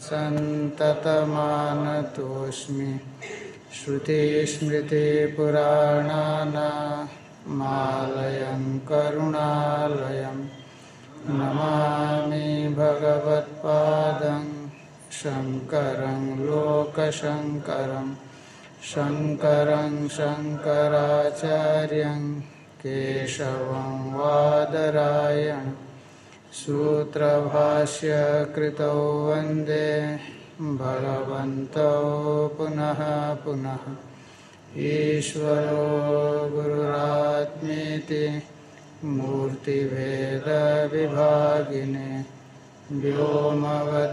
सन्ततमानतोऽस्मि श्रुतिस्मृतिपुराणानामालयं करुणालयं। नमामि भगवत्पादं शङ्करं लोकशङ्करं शङ्करं शङ्कराचार्यं। केशवं वादरायण सूत्रभाष्य कृतौ वंदे भगवन्तौ पुनः पुनः। ईश्वरो गुरुरात्मेति मूर्तिभेदविभागिने व्योमवद्व्याप्तदेहाय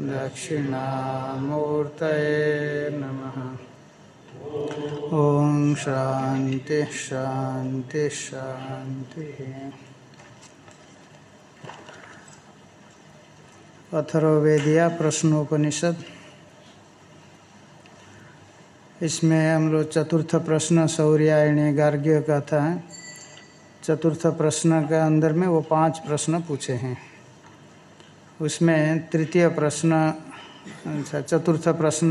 दक्षिणामूर्तये नमः। ओम शांति शांति शांति। अथर्वेदिया प्रश्नोपनिषद। इसमें हम लोग चतुर्थ प्रश्न सौर्यायणी गार्ग्य का था चतुर्थ प्रश्न के अंदर में वो पाँच प्रश्न पूछे हैं। उसमें तृतीय प्रश्न अच्छा चतुर्थ प्रश्न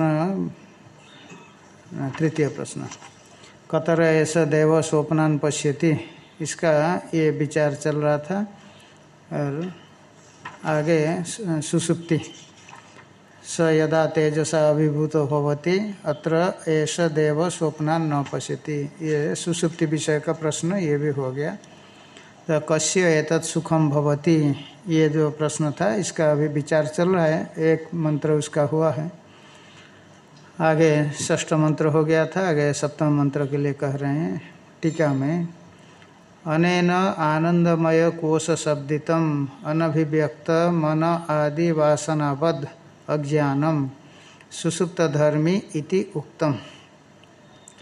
तृतीय प्रश्न। कतर ऐसा देव स्वप्नान पश्यति? इसका ये विचार चल रहा था। और आगे सुसुप्ति। स यदा तेजसा अभिभूत होती अत्र ऐस देव स्वप्नान न पश्यति। ये सुसुप्ति विषय का प्रश्न, ये भी हो गया। तो कश्य एतत् सुखम भवती, ये जो प्रश्न था, इसका अभी विचार चल रहा है। एक मंत्र उसका हुआ है। आगे षष्ठ मंत्र हो गया था, आगे सप्तम मंत्र के लिए कह रहे हैं, टीका में, अनेन आनंदमय कोश शब्दितम, अनभिव्यक्त मन आदि वासनाबद्ध अज्ञानम, सुसुप्त धर्मी इति उक्तम।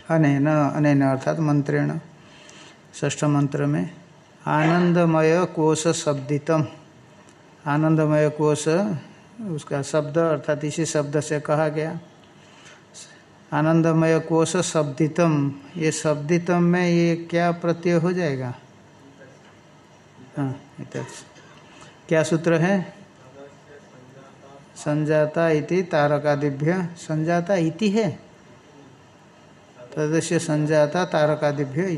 अनेन अनेन अर्थात मंत्रेण ष्ठ मंत्र में, आनंदमय कोश शब्दितम। आनंदमय कोश, उसका शब्द अर्थात इसी शब्द से कहा गया। आनंदमय कोश शब्दितम। ये शब्दितम में ये क्या प्रत्यय हो जाएगा? हाँ क्या सूत्र है? संजाता इति तारकादिभ्य। संजाता इति है। तदस्य संजाता तारकादिभ्य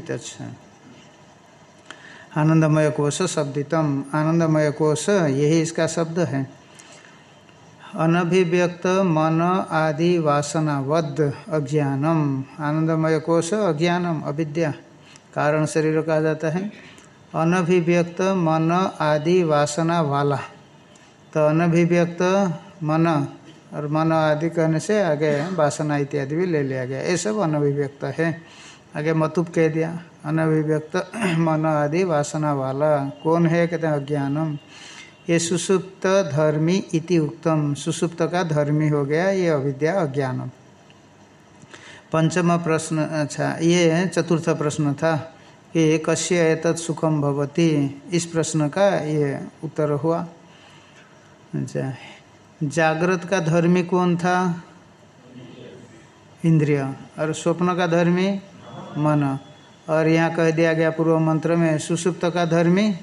आनंदमय कोश शब्दितम। आनंदमय कोश, यही इसका शब्द है। अनभिव्यक्त मन आदि वासनावद्ध अज्ञानम। आनंदमय कोश अज्ञानम, अविद्या। कारण शरीर कहा जाता है? अनभिव्यक्त मन आदि वासना वाला। तो अनभिव्यक्त मन और मन आदि कहने से आगे वासना इत्यादि भी ले लिया गया। ये सब अनभिव्यक्त है। आगे मतुप कह दिया। अनभिव्यक्त मन आदि वासना वाला। कौन है? कहते हैं अज्ञानम। ये सुसुप्त धर्मी इति उक्तम। सुसुप्त का धर्मी हो गया, ये अविद्या अज्ञान पंचम प्रश्न अच्छा ये चतुर्थ प्रश्न था कि कश्य एतत् सुखम भवती? इस प्रश्न का ये उत्तर हुआ। अच्छा जागृत का धर्मी कौन था? इंद्रिय। और स्वप्न का धर्मी? मन। और यहाँ कह दिया गया पूर्व मंत्र में, सुसुप्त का धर्मी?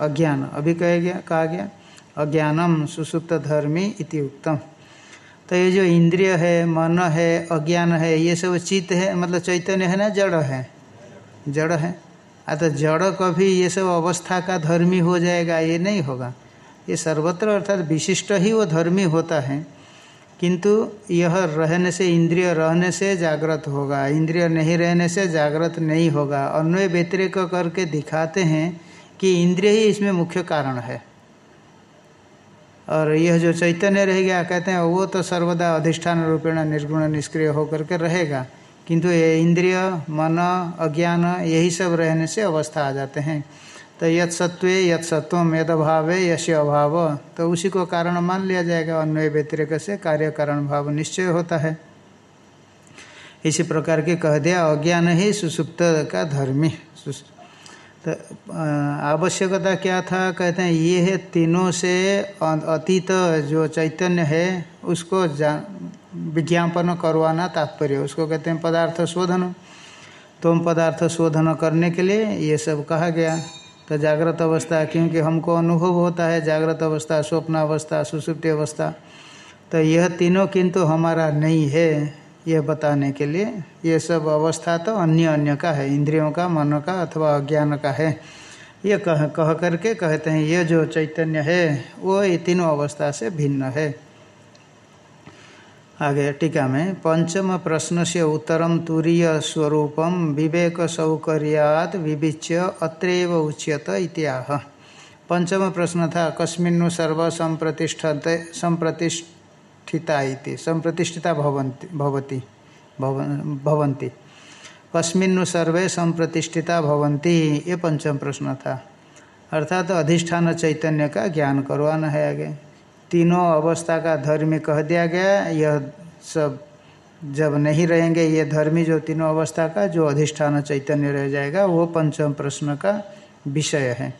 अज्ञान। अभी कह गया, कहा गया, अज्ञानम सुसुप्त धर्मी इति उत्तम तो ये जो इंद्रिय है, मन है, अज्ञान है, ये सब चित्त है मतलब चैतन्य है ना, जड़ है? जड़ है। अतः जड़ कभी ये सब अवस्था का धर्मी हो जाएगा, ये नहीं होगा। ये सर्वत्र अर्थात विशिष्ट ही वो धर्मी होता है। किंतु यह रहने से, इंद्रिय रहने से जागृत होगा। इंद्रिय नहीं रहने से जागृत नहीं होगा। अन्वय व्यतिरिक करके दिखाते हैं कि इंद्रिय ही इसमें मुख्य कारण है। और यह जो चैतन्य रह गया, कहते हैं, वो तो सर्वदा अधिष्ठान रूपेण निर्गुण निष्क्रिय होकर के रहेगा। किंतु ये इंद्रिय, मन, अज्ञान, यही सब रहने से अवस्था आ जाते हैं। तो यद सत्व यद सत्वम यद अभाव यश अभाव तो उसी को कारण मान लिया जाएगा। अन्वय व्यतिरिक से कार्य कारण भाव निश्चय होता है। इसी प्रकार के कह दिया, अज्ञान ही सुसुप्त का धर्मी तो आवश्यकता क्या था? कहते हैं, ये है तीनों से अतीत जो चैतन्य है, उसको विज्ञापन करवाना तात्पर्य। उसको कहते हैं पदार्थ शोधन। तोम पदार्थ शोधन करने के लिए ये सब कहा गया। तो जागृत अवस्था, क्योंकि हमको अनुभव होता है, जागृत अवस्था स्वप्न अवस्था सुसुप्ति अवस्था। तो यह तीनों किंतु हमारा नहीं है। यह बताने के लिए, ये सब अवस्था तो अन्य अन्य का है, इंद्रियों का, मन का अथवा अज्ञान का है। ये कह कह करके कहते हैं, ये जो चैतन्य है, वो ये तीनों अवस्था से भिन्न है। आगे टीका में, पंचम प्रश्न से उत्तरम तुरीय स्वरूपम विवेक सौकर्यात विविच्य अत्रैव उच्यत इत्याह। पंचम प्रश्न था, कस्मिन्नु सर्व संप्रतिष्ठित इति, संप्रतिष्ठिता भवन्ति भवन्ति। कस्मिन्नु सर्वे संप्रतिष्ठिता भवन्ति, ये पंचम प्रश्न था। अर्थात तो अधिष्ठान चैतन्य का ज्ञान करवाना है आगे। तीनों अवस्था का धर्मी कह दिया गया, यह सब जब नहीं रहेंगे, ये धर्मी जो तीनों अवस्था का, जो अधिष्ठान चैतन्य रह जाएगा, वो पंचम प्रश्न का विषय है।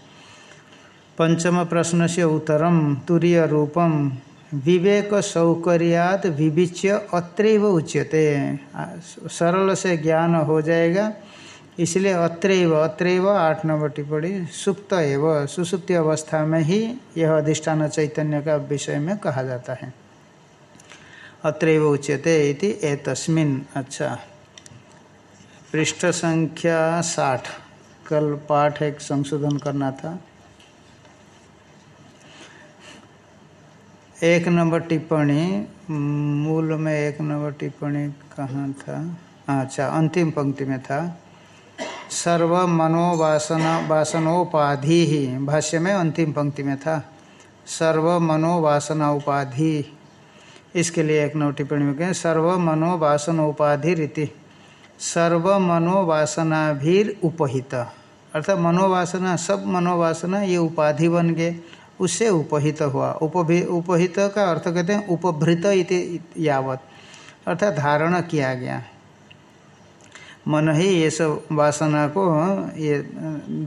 पंचम प्रश्न से उत्तरम, तुरीय रूपम विवेक सौकर्यात विविच्य अत्रैव उच्यते। सरल से ज्ञान हो जाएगा। इसलिए अत्रैव अत्रैव आठ नंबर टिप्पणी, सुप्त एवं। सुसुप्ति अवस्था में ही यह अधिष्ठान चैतन्य का विषय में कहा जाता है। अत्रैव उच्यते इति एतस्मिन। अच्छा। पृष्ठ संख्या साठ। कल पाठ एक संशोधन करना था। एक नंबर टिप्पणी, मूल में एक नंबर टिप्पणी कहाँ था? अच्छा अंतिम पंक्ति में था। सर्व मनोवासना, वासनोपाधि ही, भाष्य में अंतिम पंक्ति में था। सर्व मनोवासना उपाधि इसके लिए एक नंबर टिप्पणी में कहें, सर्व मनोवासन उपाधि रीति, सर्व मनोवासना भी उपहित अर्थात मनोवासना, सब मनोवासना ये उपाधि बन गए। उससे उपहित हुआ। उपभि, उपहित का अर्थ कहते हैं उपभृत इति यावत। अर्थात धारण किया गया। मन ही ये सब वासना को, ये,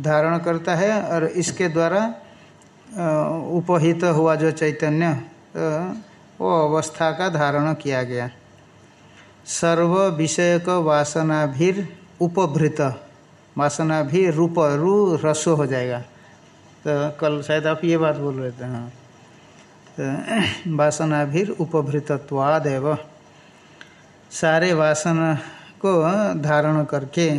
धारण करता है और इसके द्वारा उपहित हुआ जो चैतन्य तो वो अवस्था का धारण किया गया। सर्व विषयक वासना भी उपभृत। वासना भी रूप, रू, रसो हो जाएगा। तो कल शायद आप ये बात बोल रहे थे हाँ। तो भी उपभृतत्वाद एव सारे वासना को धारण करके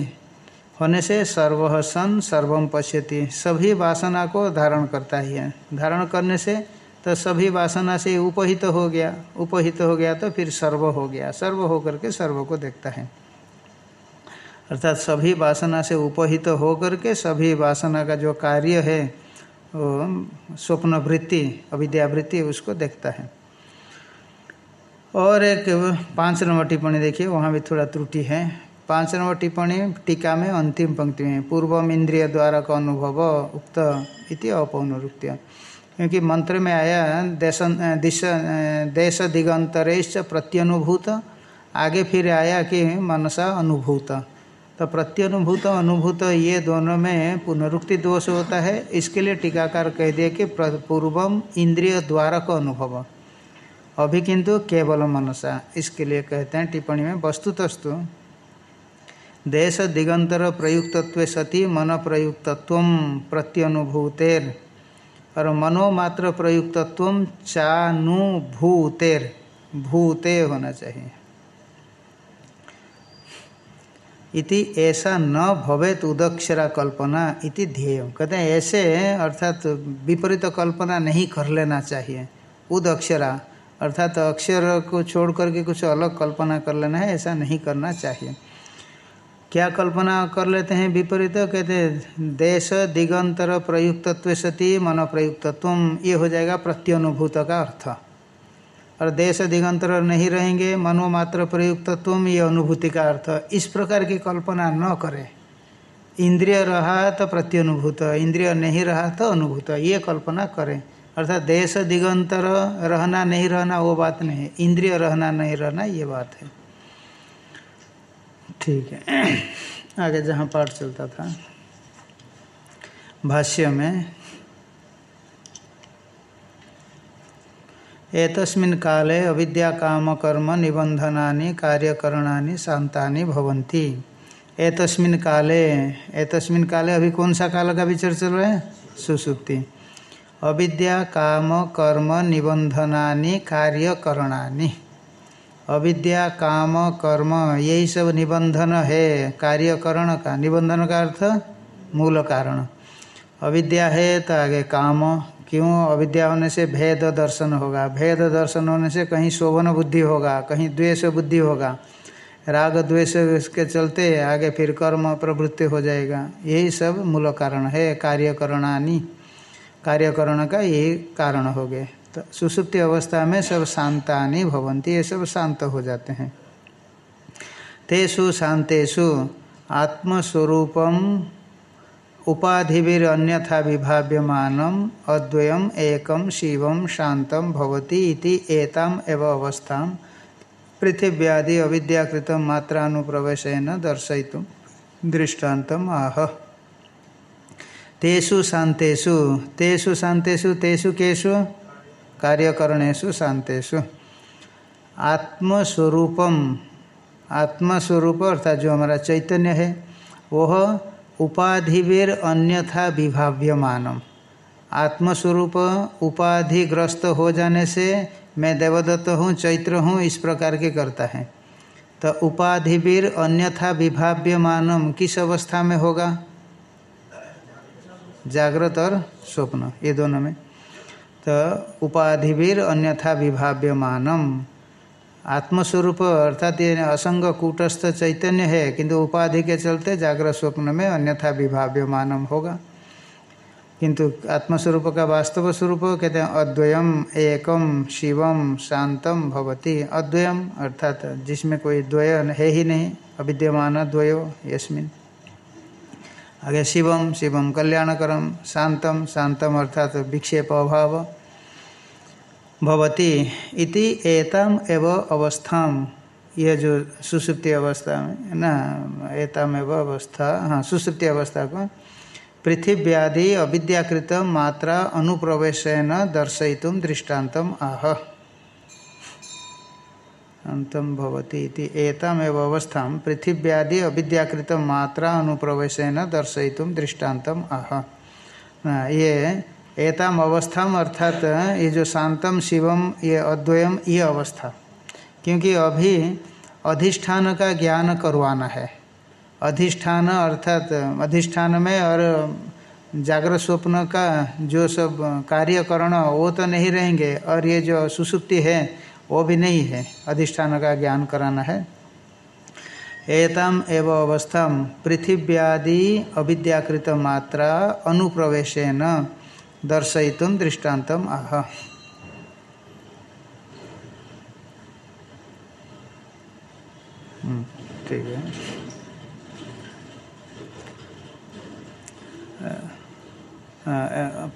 होने से सर्व सन सर्वम पश्यति, सभी वासना को धारण करता ही है। धारण करने से तो सभी वासना से उपहित हो गया, उपहित हो गया तो फिर सर्व हो गया, सर्व हो करके सर्व को देखता है। अर्थात सभी वासना से उपहित हो करके सभी वासना का जो कार्य है स्वप्न वृत्ति अविद्यावृत्ति उसको देखता है। और एक पाँच नंबर टिप्पणी देखिए, वहाँ भी थोड़ा त्रुटि है। पाँच नंबर टिप्पणी, टीका में अंतिम पंक्ति में, पूर्वम इंद्रिय द्वारा का अनुभव उक्त इति अपौनरुक्त्य। क्योंकि मंत्र में आया, देश, दिश, देश दिगंतरेश प्रत्यनुभूत, आगे फिर आया कि मनसा अनुभूत। तो प्रत्यनुभूत, अनुभूत, ये दोनों में पुनरुक्ति दोष होता है। इसके लिए टीकाकार कह दिया कि पूर्वम इंद्रिय द्वारा का अनुभव। अभी किंतु केवल मनसा। इसके लिए कहते हैं टिप्पणी में, वस्तुतस्तु, देश दिगंतर प्रयुक्तत्व सती मन प्रयुक्तत्व प्रत्यनुभूतेर। और मनोमात्र प्रयुक्तत्व चानुभूतेर। भूते होना चाहिए। इति ऐसा न भवेत उदक्षरा कल्पना इति ध्येय। कहते हैं, ऐसे अर्थात विपरीत कल्पना नहीं कर लेना चाहिए। उदक्षरा, अर्थात अक्षर को छोड़ करके कुछ अलग कल्पना कर लेना है, ऐसा नहीं करना चाहिए। क्या कल्पना कर लेते हैं विपरीत? कहते हैं, देश दिगंतर प्रयुक्तत्व सती मन प्रयुक्तत्व, ये हो जाएगा प्रत्यनुभूत का अर्थ। और देश दिगंतर नहीं रहेंगे, मनोमात्र प्रयुक्त तुम ये अनुभूति का अर्थ, इस प्रकार की कल्पना न करें। इंद्रिय रहा तो प्रत्यनुभूत, इंद्रिय नहीं रहा तो अनुभूत, ये कल्पना करें। अर्थात देश दिगंतर रहना नहीं रहना, वो बात नहीं है। इंद्रिय रहना नहीं रहना, ये बात है। ठीक है। आगे जहाँ पाठ चलता था, भाष्य में एतस्मिन् काले अविद्या काम कर्म निबंधना कार्यकरणानि शांतानि भवन्ति। एतस्मिन काले एतस्मिन काले अभी कौन सा काल का विचार चल रहा है? सुसुप्ति। अविद्या काम कर्म निबंधनानि कार्यकरणानि। अविद्या काम कर्म यही सब निबंधन है, कार्यकरण का। निबंधन का अर्थ मूल कारण। अविद्या है तो आगे काम क्यों अविद्या होने से भेद दर्शन होगा? भेद दर्शन होने से कहीं शोभन बुद्धि होगा, कहीं द्वेष बुद्धि होगा। राग द्वेष के चलते आगे फिर कर्म प्रवृत्ति हो जाएगा। यही सब मूल कारण है, कार्यकरणानी। कार्यकरण का यही कारण हो गए। तो सुसुप्ति अवस्था में सब शांतानी भवंती ये सब शांत हो जाते हैं। तेषु शांतेषु आत्मस्वरूपम उपाधिवीर अन्यथा विभाव्यमानम अद्वयम, एकम, शिवम शांतम भवती इति एताम एव अवस्था पृथिव्यादि अविद्याकृत मात्रानुप्रवेशन दर्शयितुम दृष्टान्तम आह। तेषु शांतेषु तेषु शांतेषु तेषु केषु? कार्यकरणेशु शांतेषु आत्मस्वरूपम, आत्मस्वरूप अर्थात जो हमारा चैतन्य है, वह उपाधिवीर अन्यथा विभाव्यमानम। आत्मस्वरूप उपाधिग्रस्त हो जाने से मैं देवदत्त हूँ, चैत्र हूँ, इस प्रकार के करता है। तो उपाधिवीर अन्यथा विभाव्यमानम किस अवस्था में होगा? जागृत और स्वप्न, ये दोनों में। तो उपाधिवीर अन्यथा विभाव्यमानम। आत्मस्वरूप अर्थात ये असंग कूटस्थ चैतन्य है, किंतु उपाधि के चलते जागृत स्वप्न में अन्यथा विभाव्यमानम होगा। किंतु आत्मस्वरूप का वास्तव स्वरूप कहते हैं, अद्वयम, एकम, शिवम, शांतम भवती। अद्वयम अर्थात जिसमें कोई द्वय है ही नहीं, अविद्यमान द्वयो यस्मिन। आगे शिवम शिवम कल्याणकरम, शांतम शांतम अर्थात विक्षेप अभाव। भवती इति एतम एव अवस्थाम। यह जो सुसुप्ति अवस्था में ना, एतम एव अवस्था हाँ सुसुप्ति अवस्था को पृथिव्यादि अविद्याकृत मात्रा अनुप्रवेशन दर्शयितुम दृष्टान्तम आह। अंतम भवती इति एतमेव अवस्था पृथिव्यादि अविद्याकृत मात्रा अनुप्रवेशन दर्शयितुम दृष्टान्तम आह। ये एताम अवस्थाम अर्थात ये जो शांतम शिवम, ये अद्वयम, ये अवस्था। क्योंकि अभी अधिष्ठान का ज्ञान करवाना है। अधिष्ठान अर्थात, अधिष्ठान में और जागृत स्वप्न का जो सब कार्यकरण, वो तो नहीं रहेंगे। और ये जो सुसुप्ति है, वो भी नहीं है। अधिष्ठान का ज्ञान कराना है। एतम एव अवस्था पृथिव्यादि अविद्याकृत मात्रा अनुप्रवेशन दर्शयितुम दृष्टान्तम आह ठीक है।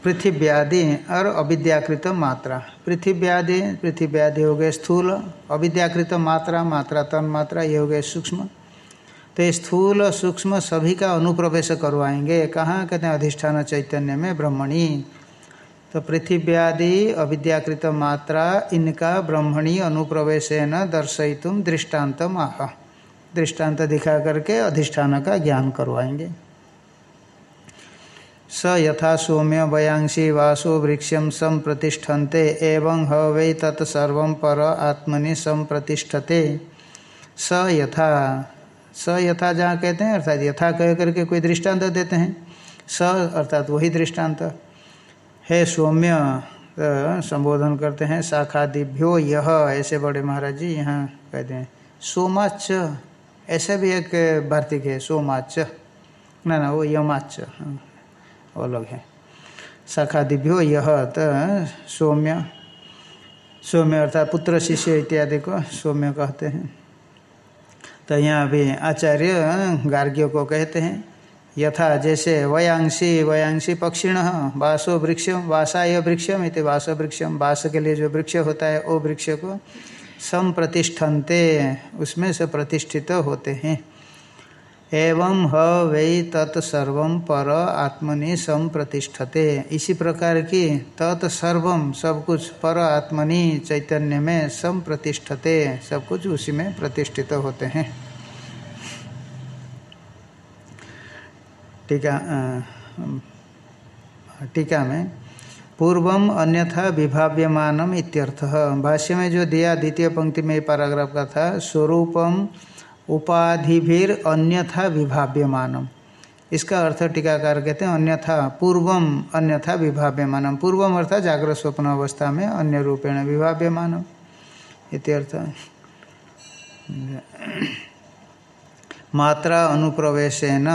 पृथिव्यादि और अविद्याकृत मात्रा। पृथिव्यादि पृथिव्यादि हो गए स्थूल, अविद्याकृत मात्रा मात्रा तन मात्रा, ये हो गए सूक्ष्म। तो स्थूल, सूक्ष्म सभी का अनुप्रवेश करवाएँगे। कहाँ? कहते हैं अधिष्ठान चैतन्य में ब्रह्मणी। तो पृथिव्यादि अविद्याकृत मात्रा इनका ब्रह्मणी अनुप्रवेशन दर्शयितुम दृष्टांत आह। दृष्टांत दिखा करके अधिष्ठान का ज्ञान करवाएँगे। स यथा सौम्य वयांसी वासो वृक्षम संप्रतिष्ठन्ते, एवं ह वै तत्सर्व पर आत्मनि संप्रतिष्ठते। स यथा स यथा जहाँ कहते हैं, अर्थात यथा कह करके कोई दृष्टांत देते हैं। स, अर्थात वही दृष्टांत है सौम्य तो संबोधन करते हैं, शाखादिभ्यो यह ऐसे बड़े महाराज जी यहाँ कहते हैं। सोमाच ऐसे भी एक वार्तिक है सोमाच ना ना, वो यमाच वो अलग है। शाखादिभ्यो यह तो सौम्य सौम्य अर्थात पुत्र, शिष्य इत्यादि को सौम्य कहते हैं। तो यहाँ अभी आचार्य, गार्ग्य को कहते हैं यथा जैसे वयांशी वयांशी पक्षिण, वासो वृक्षम वासाय वृक्षम इति वास वृक्षम वास के लिए जो वृक्ष होता है वो वृक्ष को संप्रतिष्ठन्ते, उसमें से प्रतिष्ठित होते हैं। एवं ह वै तत्सर्व पर आत्मनि संप्रतिष्ठते। इसी प्रकार की तत्सर्व सब कुछ पर आत्मनि चैतन्य में संप्रतिष्ठते, सब कुछ उसी में प्रतिष्ठित होते हैं। टीका टीका में, पूर्वम अन्यथा विभाव्यमानम इत्यर्थ। भाष्य में जो दिया, द्वितीय पंक्ति में पैराग्राफ का था, स्वरूपम उपाधिभिर अन्यथा विभाव्यमानम। इसका अर्थ टीकाकार कहते हैं, अन्यथा, पूर्वम अन्यथा विभाव्यमानम। पूर्वम अर्थात जागृत स्वप्न अवस्था में अन्य रूपेण विभाव्यमानम। इत्यर्थ मात्रा अनुप्रवेशन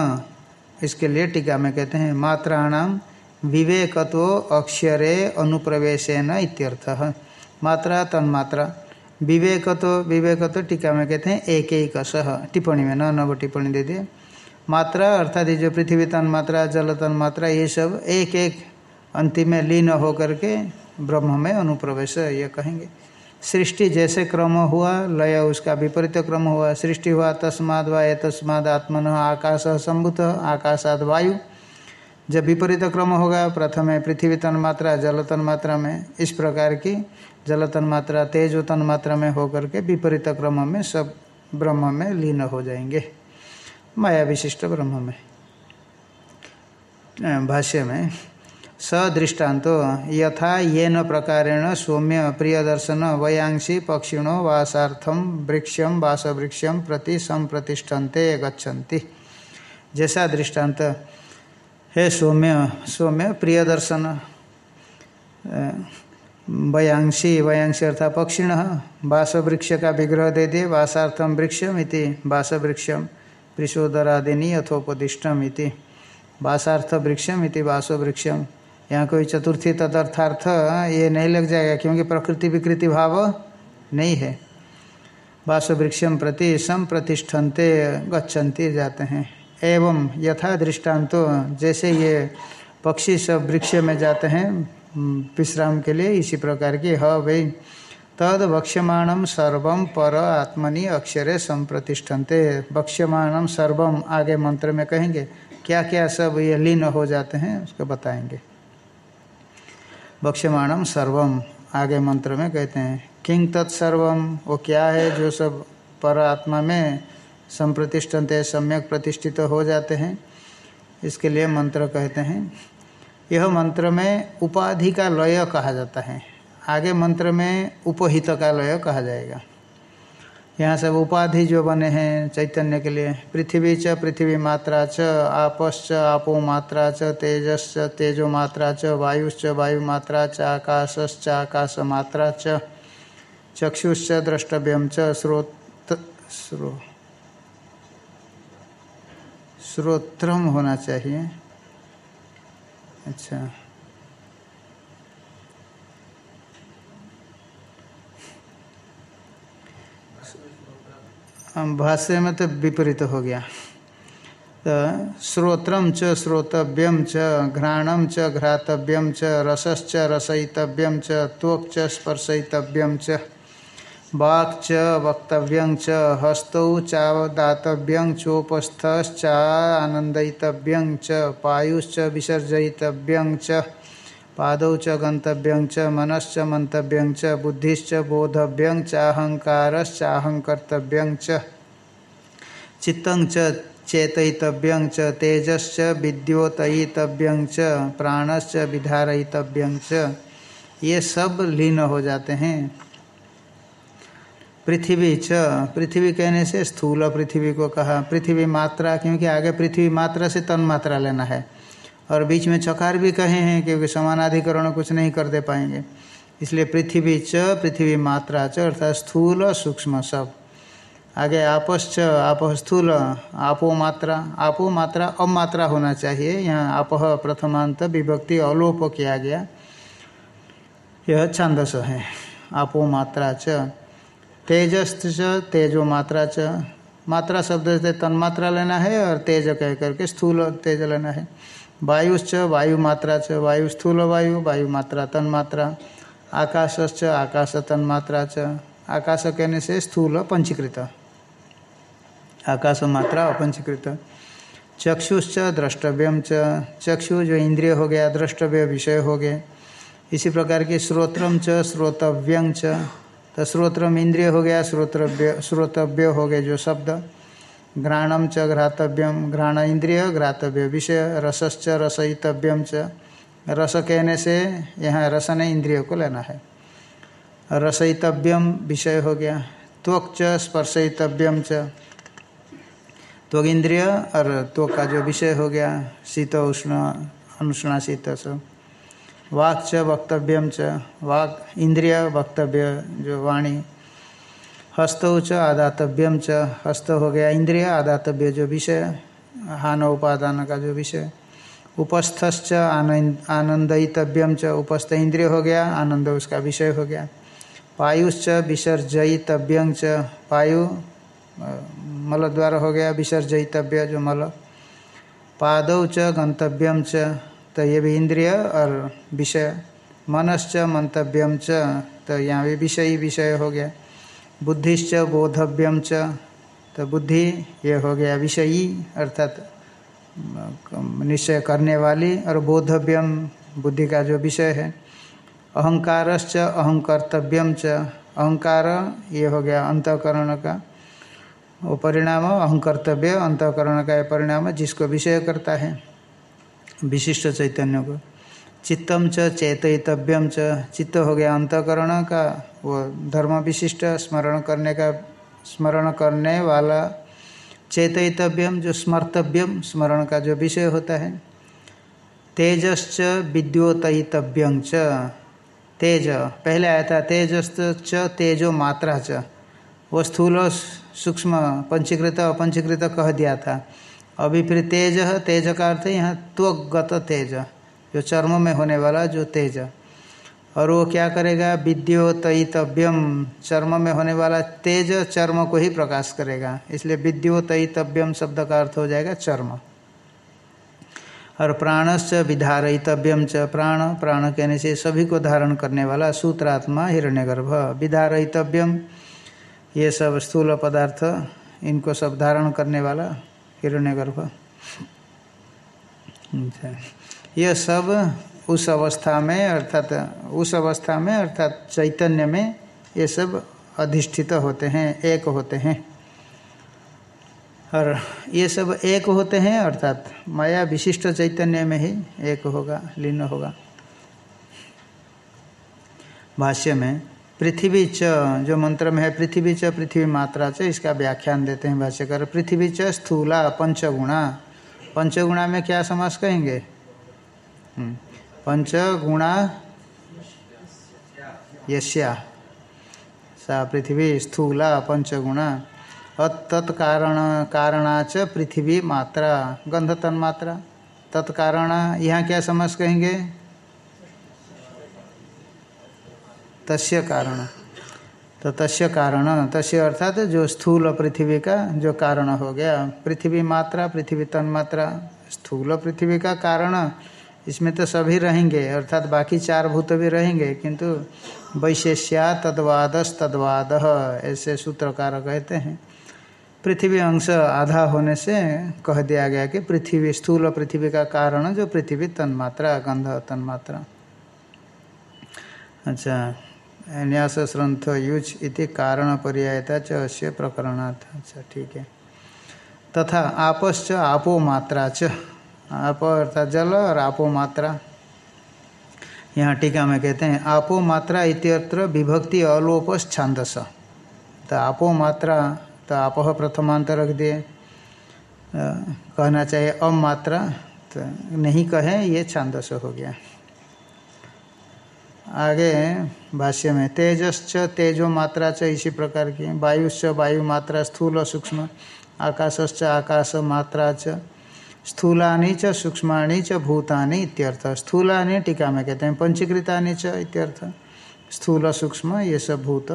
इसके लिए टीका में कहते हैं मात्राणाम विवेकत्व अक्षरे अनुप्रवेशन इत्यर्थ। मात्रा, तन्मात्रा। विवेकत्व विवेकत्व टीका में कहते हैं एक एक सह टिप्पणी में न, नव टिप्पणी दे दिए। मात्रा, अर्थात ये जो पृथ्वी तन मात्रा जल तन मात्रा ये सब एक एक अंतिम में लीन होकर के ब्रह्म में अनुप्रवेश, ये कहेंगे। सृष्टि जैसे क्रम हुआ, लय उसका विपरीत क्रम हुआ। सृष्टि हुआ तस्माद व तस्माद आत्मन, आकाश सम्भुत आकाशाद वायु। जब विपरीत क्रम होगा, प्रथम है पृथ्वी तन मात्रा, जल तन मात्रा में। इस प्रकार की जल तन मात्रा, तेज तन मात्रा में होकर के विपरीत क्रम में सब ब्रह्म में लीन हो जाएँगे। माया विशिष्ट ब्रह्म में। भाष्य में सदृष्टान्तो यथा येन प्रकारेण सौम्य प्रियदर्शन वयांसी पक्षिणो वासार्थम वृक्षम वासवृक्षम प्रति संप्रतिष्ठन्ते गच्छन्ति। जैसा दृष्टांत हे सौम्य सौम्य प्रियदर्शन वयांसी वयांसी अर्थात पक्षिण वासवृक्ष का विग्रह दे दिए वासार्थम वृक्षम इति वासवृक्षम पृषोदरादिनी अथोपदिष्टम इति, वासार्थ वृक्षम इति वासवृक्षम यहाँ कोई चतुर्थी तदर्थार्थ ये नहीं लग जाएगा, क्योंकि प्रकृति विकृति भाव नहीं है। वास वृक्षम प्रति संप्रतिष्ठन्ते गच्छन्ति जाते हैं। एवं यथा दृष्टांतो जैसे ये पक्षी सब वृक्ष में जाते हैं विश्राम के लिए, इसी प्रकार की, ह वही तद वक्ष्यमाणम सर्वम पर आत्मनि अक्षरे संप्रतिष्ठन्ते। वक्ष्यमाणम सर्वम आगे मंत्र में कहेंगे क्या क्या सब ये लीन हो जाते हैं, उसको बताएँगे। बक्ष्यमाणम सर्वम आगे मंत्र में कहते हैं किंग तत्सर्वम वो क्या है जो सब पर आत्मा में संप्रतिष्ठित सम्यक प्रतिष्ठित हो जाते हैं? इसके लिए मंत्र कहते हैं, यह मंत्र में उपाधि का लय कहा जाता है। आगे मंत्र में उपहित का लय कहा जाएगा। यहाँ सब उपाधि जो बने हैं चैतन्य के लिए, पृथ्वी च, पृथ्वी मात्रा च आपश्च आपो मात्रा च तेजश्च तेजो मात्रा च वायुश्च वायु मात्रा च आकाशश्च आकाश मात्रा च चक्षुश्च द्रष्टव्यम च श्रोत श्रो श्रोत्रम होना चाहिए। अच्छा। भाष्य में तो विपरीत हो गया। तो श्रोत्रम च श्रोतव्यम च, घ्राणम च, घ्रातव्यम च रसश्च रसयितव्यम च च, स्पर्शयितव्यम च, वाक् च, वक्तव्यं च, हस्तौ चावदातव्यं चोपस्थश्चानन्दयितव्यं च, पायुश्च, विसर्जयितव्यं पादौ च गंतव्यं च, मनश्च मंतव्यं बुद्धिश्च बोधव्यं चित्तं च चेतयितव्यं च, तेजश्च विद्योतयितव्यं च, प्राणश्च ये सब लीन हो जाते हैं। पृथ्वी च, पृथ्वी कहने से स्थूल पृथ्वी को कहा, पृथ्वी मात्रा, क्योंकि आगे पृथ्वी मात्रा से तन मात्रा लेना है। और बीच में चकार भी कहे हैं क्योंकि समानाधिकरण कुछ नहीं कर दे पाएँगे। इसलिए पृथ्वी च, पृथ्वी मात्रा च, अर्थात स्थूल, सूक्ष्म सब। आगे आपश्च आप स्थूल, आपो मात्रा। आपो मात्रा अमात्रा होना चाहिए। यहाँ आप प्रथमांत, विभक्ति, अलोप किया गया। यह छांदस है। आपो मात्रा च। तेजस्त तेजो मात्रा च। मात्रा शब्द से तन्मात्रा लेना है और तेज कह करके स्थूल तेज लेना है। वायुश्च वायु मात्रा च वायु स्थूल वायु वायु मात्रा तन मात्रा आकाशश्च आकाश तन मात्रा च। आकाश कहने से स्थूल, पंचीकृत। आकाश मात्रा अपंचीकृत। चक्षुश्च द्रष्टव्यम च। चक्षु जो इंद्रिय हो गया, द्रष्टव्य विषय हो गए। इसी प्रकार के श्रोत्रम च, श्रोतव्यं च। तो श्रोत्रम इंद्रिय हो गया, श्रोतव्य श्रोतव्य हो गए जो शब्द। घ्राणम च घ्रातव्यम घ्राण इंद्रिय घ्रातव्य, विषय रसश्च रसयितव्यम च। रस कहने से यहाँ रस ने इंद्रिय को लेना है। रसयितव्यम विषय हो गया। त्वक च स्पर्शयितव्यम च। त्वक इंद्रिय और त्वक का जो विषय हो गया, शीत, उष्ण, अनुष्णा, शीत सब वाक च वक्तव्यम च। वाक इंद्रिय वक्तव्य, जो वाणी हस्त च आदातव्यम च, हस्त हो गया, इंद्रिय, आदातव्य जो विषय, हान उपादान का जो विषय। उपस्थश्च, आनंद आनंदितव्यम च, उपस्थ इंद्रिय हो गया, आनंद उसका विषय हो गया। पायुश्च, विसर्जयितव्यं च, पायु मल द्वारा हो गया, विसर्जयितव्य जो मल। पादौ च गंतव्यम च तो ये भी इंद्रिय और विषय। मनश्च मंतव्यम च तो यहाँ भी विषय विषय हो गया। बुद्धिश्च बोधव्यम च। तो बुद्धि, ये हो गया विषयी, अर्थात निश्चय करने वाली, और बोधव्यम बुद्धि का जो विषय है। अहंकारश्च अहंकर्तव्यम च। अहंकार, ये हो गया अंतकरण का। वो परिणाम, अहंकर्तव्य, अंतकरण का परिणाम, जिसको विषय करता है, विशिष्ट चैतन्य को। चित्तम च चेतयितव्यम च। चित्त हो गया अंतकरण का वो धर्म विशिष्ट स्मरण करने का, स्मरण करने वाला चेतव्यम जो स्मर्तव्यम, स्मरण का जो विषय होता है, तेजश्च विद्योतयितव्यं च। तेज, पहले आया था तेजस्त च, तेजो मात्रा च। वो स्थूल, सूक्ष्म, पंचीकृत, अपंचीकृत कह दिया था। अभी फिर तेज तेज का अर्थ यहाँ त्वगत तेज, जो चर्म में होने वाला जो तेज। और वो क्या करेगा? विद्योतयितव्यम। चर्म में होने वाला तेज चर्म को ही प्रकाश करेगा। इसलिए विद्योतयितव्यम शब्द का अर्थ हो जाएगा चर्म। और प्राणश्च विधारयितव्यम च प्राण। प्राण कहने से सभी को धारण करने वाला सूत्रात्मा हिरण्य हिरण्यगर्भ। विधारयितव्यम, ये सब स्थूल पदार्थ, इनको सब धारण करने वाला हिरण्यगर्भ। अच्छा। यह सब उस अवस्था में, अर्थात उस अवस्था में, अर्थात चैतन्य में, ये सब अधिष्ठित होते हैं, एक होते हैं। और ये सब एक होते हैं, अर्थात माया विशिष्ट चैतन्य में ही एक होगा, लीन होगा। भाष्य में, पृथ्वी च, जो मंत्र में है, पृथ्वी च, पृथ्वी मात्रा च, इसका व्याख्यान देते हैं भाष्यकर। पृथ्वी च स्थूला पंचगुणा। पंचगुणा में क्या समास कहेंगे? हम्म। पंचगुणा यश्या सा पृथ्वी स्थूला पंचगुणा तत्कारण कारणाच पृथ्वी मात्रा। गंध तन्मात्रा तत्कारण यहाँ क्या समझ कहेंगे? तस्य कारण। तो तस्य कारण, तस्य अर्थात जो स्थूल पृथ्वी का जो कारण हो गया। पृथ्वी मात्रा, पृथ्वी तन्मात्रा स्थूल पृथ्वी का कारण इसमें तो सभी रहेंगे, अर्थात बाकी चार भूत भी रहेंगे, किंतु वैशेष्या तद्वादस तद्वाद, ऐसे सूत्रकार कहते हैं। पृथ्वी अंश आधा होने से कह दिया गया कि पृथ्वी स्थूल पृथ्वी का कारण जो पृथ्वी तन्मात्रा, गंध तन्मात्रा। अच्छा न्यास श्रंथ युज इति कारण पर्यायता च अश्य प्रकरणात्। अच्छा ठीक है। तथा आपश्च आपो मात्रा च। आप अर्थात जल और आपो मात्रा। यहाँ टीका में कहते हैं, आपो मात्रा इत्यत्र विभक्ति अलोपस छांदस तो आपो मात्रा तो आप प्रथमांत रख दिए। कहना चाहिए अम मात्रा तो नहीं कहें, ये छांदस हो गया। आगे भाष्य में, तेजश्च तेजो मात्रा च इसी प्रकार की, वायुश्च वायु मात्रा स्थूल सूक्ष्म, आकाशश्च आकाश मात्रा च। स्थूलानी च सूक्ष्माणी च भूतानि इत्यर्थ। स्थूलानी टीका में कहते हैं, पंचीकृतानि च इत्यर्थ। स्थूल सूक्ष्म, ये सब भूत।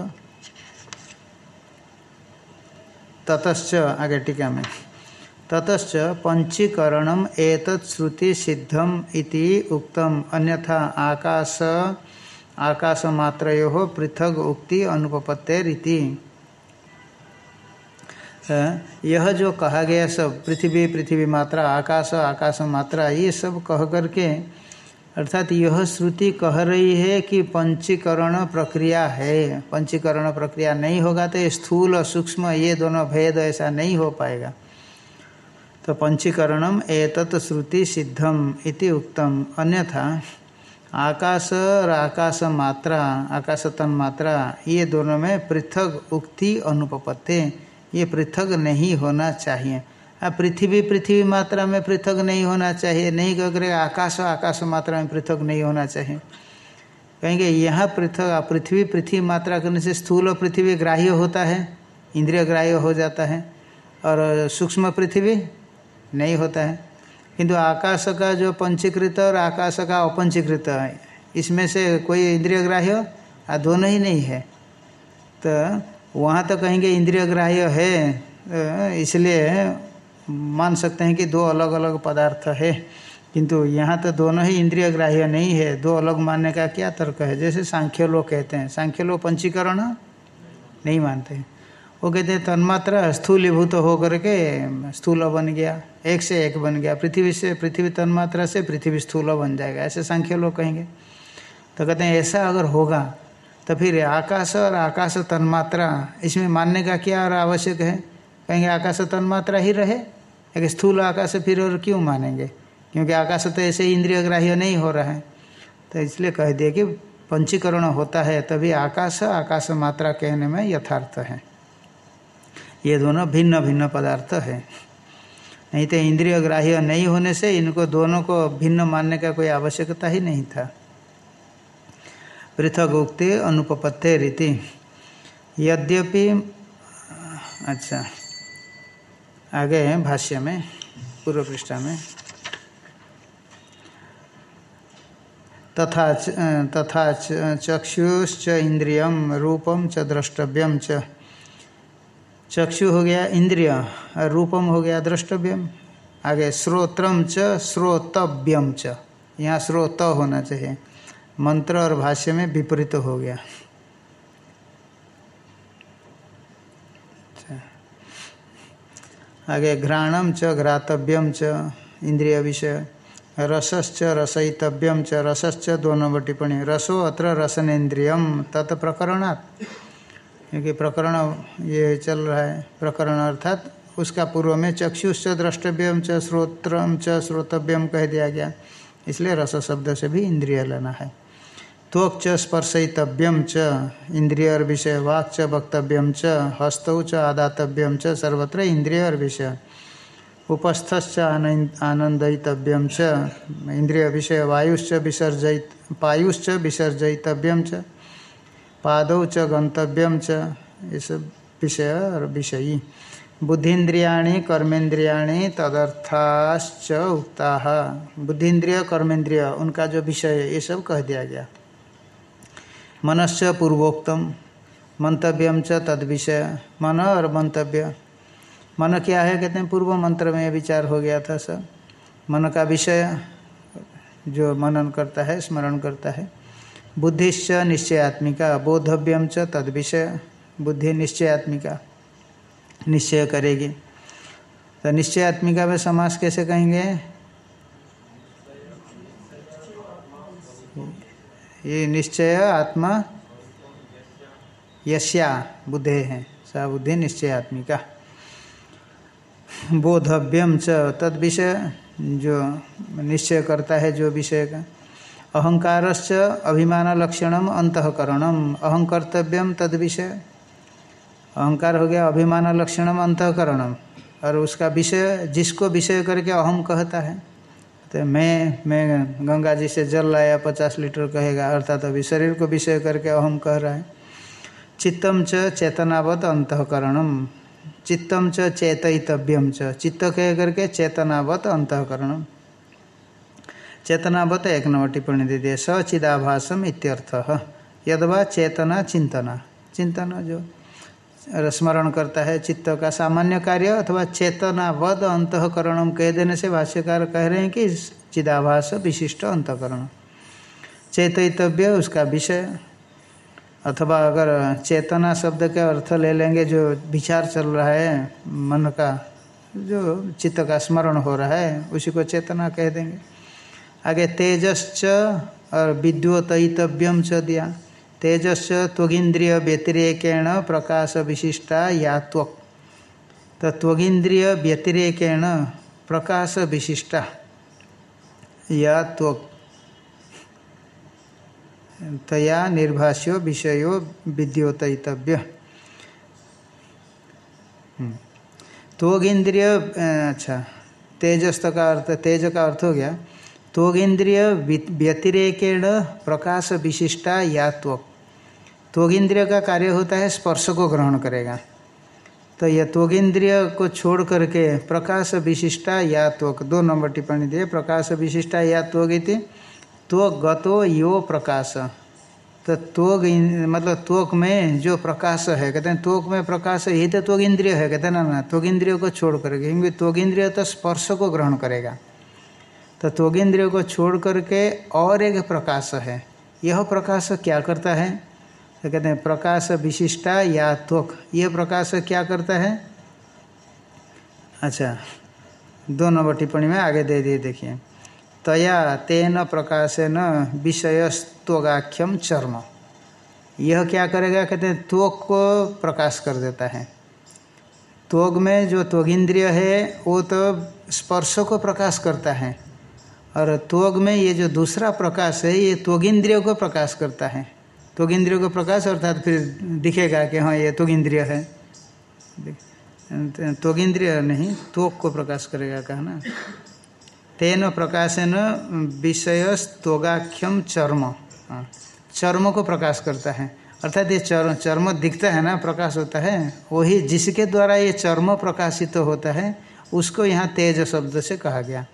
ततश्च, आगे टीका में। ततश्च पंचीकरणम एतत् श्रुति सिद्धम इति उक्तम, अन्यथा आकाश आकाश मात्रो पृथक उक्ति अनुपत्ते रीति यह जो कहा गया सब, पृथ्वी पृथ्वी मात्रा, आकाश आकाश मात्रा, ये सब कह करके, अर्थात यह श्रुति कह रही है कि पंचीकरण प्रक्रिया है। पंचीकरण प्रक्रिया नहीं होगा तो स्थूल और सूक्ष्म, ये दोनों भेद ऐसा नहीं हो पाएगा। तो पंचीकरणम एतत् श्रुति सिद्धम इति उक्तम। अन्यथा, आकाश और आकाश मात्रा आकाश तन मात्रा, ये दोनों में पृथक उक्ति अनुपपत्ति। ये पृथक नहीं होना चाहिए। अब पृथ्वी पृथ्वी मात्रा में पृथक नहीं होना चाहिए। नहीं कह आकाश आकाश मात्रा में पृथक नहीं होना चाहिए। कहेंगे, यहाँ पृथक पृथ्वी पृथ्वी मात्रा करने से स्थूल पृथ्वी ग्राह्य होता है, इंद्रिय ग्राह्य हो जाता है, और सूक्ष्म पृथ्वी नहीं होता है। किंतु आकाश का जो पंचीकृत और आकाश का अपंचीकृत है, इसमें से कोई इंद्रिय ग्राह्य दोनों ही नहीं है। तो वहाँ तो कहेंगे इंद्रिय ग्राह्य है इसलिए मान सकते हैं कि दो अलग अलग पदार्थ है, किंतु यहाँ तो दोनों ही इंद्रिय ग्राह्य नहीं है, दो अलग मानने का क्या तर्क है? जैसे सांख्य लोग कहते हैं, सांख्य लोग पंचीकरण नहीं मानते। वो कहते हैं, तन्मात्रा स्थूलीभूत होकर के स्थूल बन गया, एक से एक बन गया, पृथ्वी से पृथ्वी तन्मात्रा से पृथ्वी स्थूल बन जाएगा, ऐसे सांख्य लोग कहेंगे। तो कहते हैं, ऐसा अगर होगा तो फिर आकाश और आकाश तन्मात्रा, इसमें मानने का क्या और आवश्यक है? कहेंगे, आकाश तन्मात्रा ही रहे। एक स्थूल आकाश फिर और क्यों मानेंगे? क्योंकि आकाश तो ऐसे इंद्रिय ग्राह्य नहीं हो रहा है। तो इसलिए कह दिया कि पंचीकरण होता है, तभी आकाश आकाश मात्रा कहने में यथार्थ है। ये दोनों भिन्न भिन्न पदार्थ है। नहीं तो इंद्रिय ग्राह्य नहीं होने से इनको दोनों को भिन्न मानने का कोई आवश्यकता ही नहीं था। पृथक उक्ति अनुपत्ते रीति। यद्यपि अच्छा आगे हैं भाष्य में, पूर्व पृष्ठा में। तथा तथा चक्षुश्च इंद्रियम रूपम च द्रष्टव्यम च। चक्षु हो गया इंद्रिय रूपम हो गया द्रष्टव्यम आगे श्रोत्रम च श्रोतव्यम च। यहाँ श्रोत होना चाहिए। मंत्र और भाष्य में विपरीत हो गया। अच्छा। आगे घ्राणम च घ्रातव्यम च इंद्रिय विषय रसश्च रसयितव्यम च, रसश्च दोनों टिप्पणी। रसो अत्र रसनेन्द्रियम तत्प्रकरणात् क्योंकि प्रकरण ये चल रहा है, प्रकरण अर्थात उसका पूर्व में चक्षुश्च द्रष्टव्यम च श्रोत्रम च श्रोतव्यम कह दिया गया। इसलिए रस शब्द से भी इंद्रिय लेना है। त्वक च स्पर्शितव्यम च इंद्रिय और विषय वाक् च वक्तव्यम च हस्तौ च, सर्वत्र इंद्रिय और विषय उपस्थश्च आनंदितव्यम च इंद्रिय विषय वायुश्च विसर्जित पायुश्च विसर्जितव्यम च, पादौ च गंतव्यम च ये सब विषय और विषयी बुद्धिन्द्रियाणी कर्मेंद्रियाणी तदर्थाश्च उक्ता। बुद्धिन्द्रिय कर्मेंद्रिय उनका जो विषय है, ये सब कह दिया गया। मनश्च पूर्वोक्तम। मंतव्यम च तद विषय मन और मंतव्य। मन क्या है? कहते हैं, पूर्व मंत्र में विचार हो गया था सब मन का विषय जो मनन करता है, स्मरण करता है। बुद्धिश्च निश्चयात्मिका। बोधव्यम च तद विषय बुद्धि निश्चयात्मिका। निश्चय करेगी। तो निश्चयात्मिका में समास कैसे कहेंगे? ये निश्चय आत्मा यश्या बुद्धे हैं। सा बुद्धि निश्चयात्मिका बोधव्यम च तद विषय जो निश्चय करता है जो विषय का। अहंकारश्च अभिमान लक्षणम अंतकरणम। अहंकर्तव्यम तद विषय। अहंकार हो गया, अभिमान लक्षणम अंतकरणम। और उसका विषय जिसको विषय करके अहम कहता है। तो मैं मैं गंगा जी से जल लाया पचास लीटर कहेगा, अर्थात अभी शरीर को विषय करके अहम कह रहा है। चित्तम च चेतनावत अंतकरणम। चित्तम च चेतयितव्यम च। चित्त कह करके चेतनावत अंतकरणम। चेतनावत एक नंबर टिप्पणी दे दिए सचिदाभासम इत्यर्थ। यदवा चेतना चिंतना। चिंतन जो स्मरण करता है चित्त का सामान्य कार्य अथवा चेतना वध अंतकरणम कह देने से भाष्यकार कह रहे हैं कि चिदाभास विशिष्ट अंतकरण। चेतव्य उसका विषय। अथवा अगर चेतना शब्द के अर्थ ले लेंगे, जो विचार चल रहा है, मन का, जो चित्त का स्मरण हो रहा है, उसी को चेतना कह देंगे। आगे तेजश्च और विद्योतव्यम च दिया। तेजस त्वगिंद्रिय व्यतिरेकेण प्रकाश विशिष्टा या त्वक तो त्वगिंद्रिय व्यतिरेकेण प्रकाश विशिष्टा या तो तया निर्भाष्यो विषयो विद्योतव्य हम्म। तोग इंद्रिय अच्छा तेजस्त का अर्थ, तेज का अर्थ हो गया। तोग इंद्रिय व्यतिरेकेण प्रकाश विशिष्टा या त्वक त्वग इंद्रिय का कार्य होता है, स्पर्श को ग्रहण करेगा। तो यह त्वगिंद्रिय को छोड़ करके प्रकाश विशिष्टा या त्वक, दो नंबर टिप्पणी दिए, प्रकाश विशिष्टा या त्वग इति त्वक गतो यो प्रकाश। तो त्वग मतलब त्वक में जो प्रकाश है, कहते हैं त्वक में प्रकाश यही तो त्वग इंद्रिय है, कहते हैं ना ना त्वग इंद्रिय को छोड़ करके, क्योंकि त्वग इंद्रिय तो स्पर्श को ग्रहण करेगा। तो त्वग इंद्रिय को छोड़ करके और एक प्रकाश है, यह प्रकाश क्या करता है? तो कहते हैं, प्रकाश विशिष्टा या त्वक। यह प्रकाश क्या करता है? अच्छा दो नंबर टिप्पणी में आगे दे दिए, देखिए। तया तेन प्रकाशन विषयस्तोगाख्यम चर्म। यह क्या करेगा? कहते हैं, त्वक को प्रकाश कर देता है। त्वग में जो त्वगिंद्रिय है, वो तो स्पर्श को प्रकाश करता है। और त्वग में ये जो दूसरा प्रकाश है, ये त्वगिंद्रिय को प्रकाश करता है। त्वगिंद्रिय को प्रकाश अर्थात फिर दिखेगा कि हाँ ये तुग इंद्रिय है त्वगिंद्रिय नहीं त्वक को प्रकाश करेगा कहा ना? तेन प्रकाशन विषय स्तोगाख्यम चर्म। हाँ, चर्म को प्रकाश करता है। अर्थात ये चर्म चर्म दिखता है ना प्रकाश होता है वही जिसके द्वारा ये चर्म प्रकाशित तो होता है उसको यहाँ तेज शब्द से कहा गया।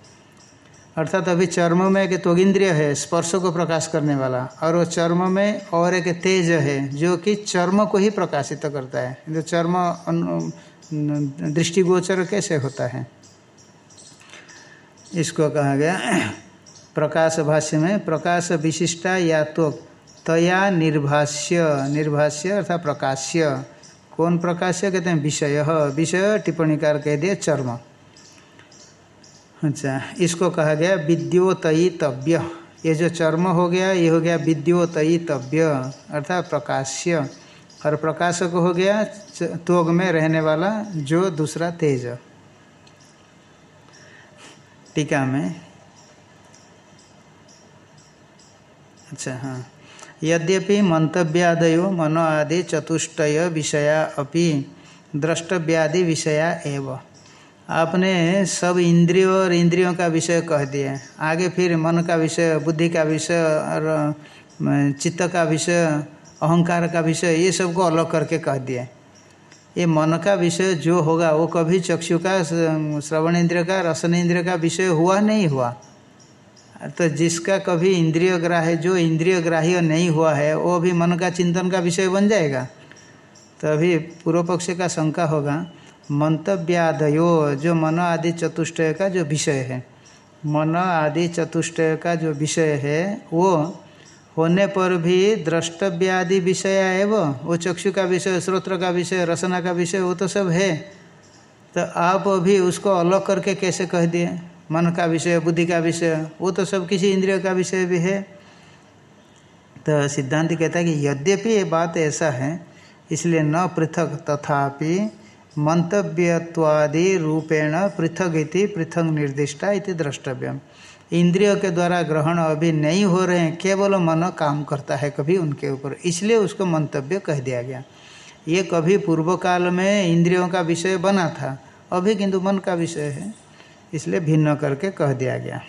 अर्थात अभी चर्म में एक त्वगिंद्रिय है, स्पर्श को प्रकाश करने वाला। और वो चर्म में और एक तेज है, जो कि चर्म को ही प्रकाशित करता है। जो चर्म दृष्टिगोचर कैसे होता है? इसको कहा गया, प्रकाश भाष्य में, प्रकाश विशिष्टा या तो तया निर्भाष्य निर्भाष्य अर्थात प्रकाश्य। कौन प्रकाश्य? कहते हैं विषय। विषय टिप्पणीकार कह दिए चर्म। अच्छा इसको कहा गया विद्योतयितव्य। ये जो चर्म हो गया, ये हो गया विद्योतयितव्य, अर्थात प्रकाश्य। और प्रकाशक हो गया त्वग में रहने वाला जो दूसरा तेज। टीका में। अच्छा हाँ। यद्यपि मंतव्यादयो मनो आदि चतुष्टय विषया अपि, द्रष्टव्यादि विषया एव। आपने सब इंद्रियों और इंद्रियों का विषय कह दिए आगे फिर मन का विषय, बुद्धि का विषय और चित्त का विषय, अहंकार का विषय, ये सबको अलग करके कह दिए ये मन का विषय जो होगा, वो कभी चक्षु का श्रवण इंद्र का रसन इंद्र का विषय हुआ नहीं हुआ। तो जिसका कभी इंद्रिय ग्राह्य जो इंद्रिय ग्राह्य नहीं हुआ है, वो भी मन का चिंतन का विषय बन जाएगा। तो अभी पूर्व पक्ष का शंका होगा। मंतव्यादयो, जो मन आदि चतुष्टय का जो विषय है। मन आदि चतुष्टय का जो विषय है, वो होने पर भी द्रष्टव्यादि विषय है वो। वो चक्षु का विषय स्रोत्र का विषय, रसना का विषय, वो तो सब है। तो आप अभी उसको अलग करके कैसे कह दिए? मन का विषय, बुद्धि का विषय, वो तो सब किसी इंद्रिय का विषय भी है। तो सिद्धांत कहता है कि यद्यपि ये बात ऐसा है, इसलिए न पृथक तथापि मंतव्यत्वादि रूपेण पृथक इति पृथक निर्दिष्टा इति द्रष्टव्यम। इंद्रियों के द्वारा ग्रहण अभी नहीं हो रहे हैं, केवल मन काम करता है कभी उनके ऊपर। इसलिए उसको मंतव्य कह दिया गया। ये कभी पूर्व काल में इंद्रियों का विषय बना था, अभी किंतु मन का विषय है, इसलिए भिन्न करके कह दिया गया।